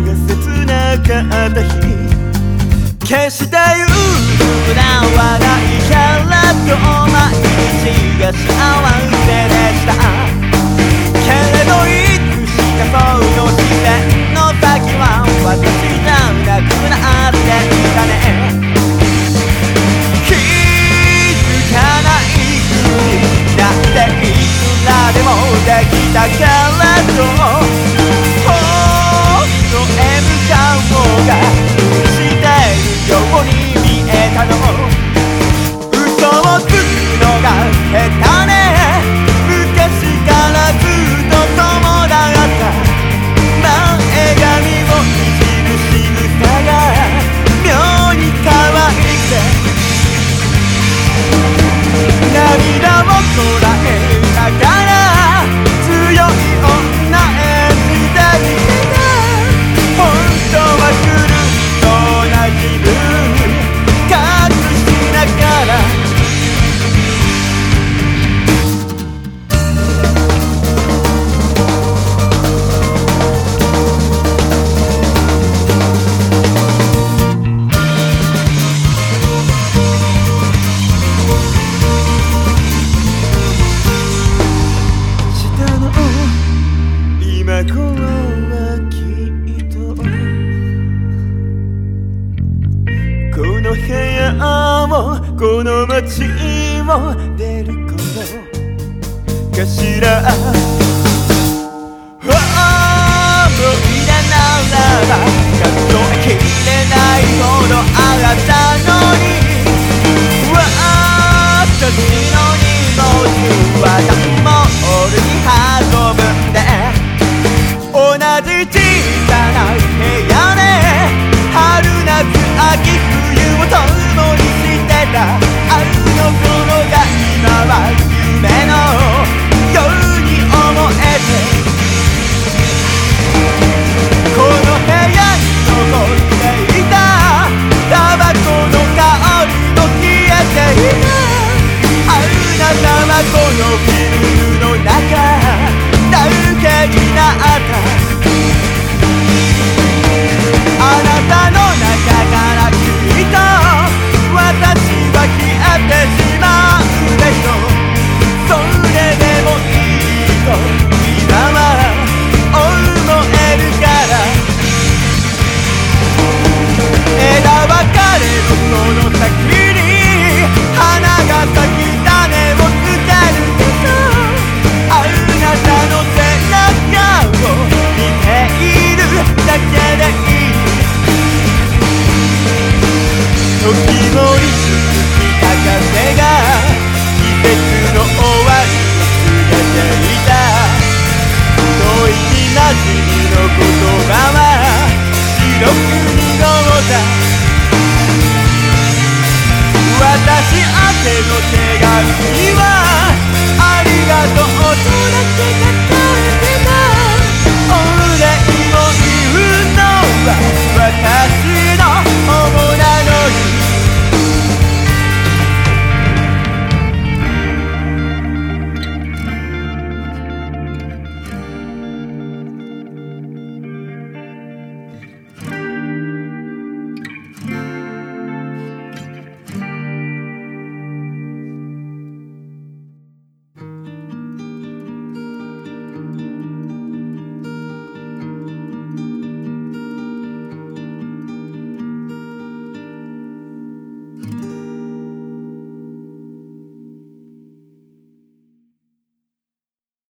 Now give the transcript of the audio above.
が切なかった日。消した夜な笑いキャラと毎日この街を出る頃ら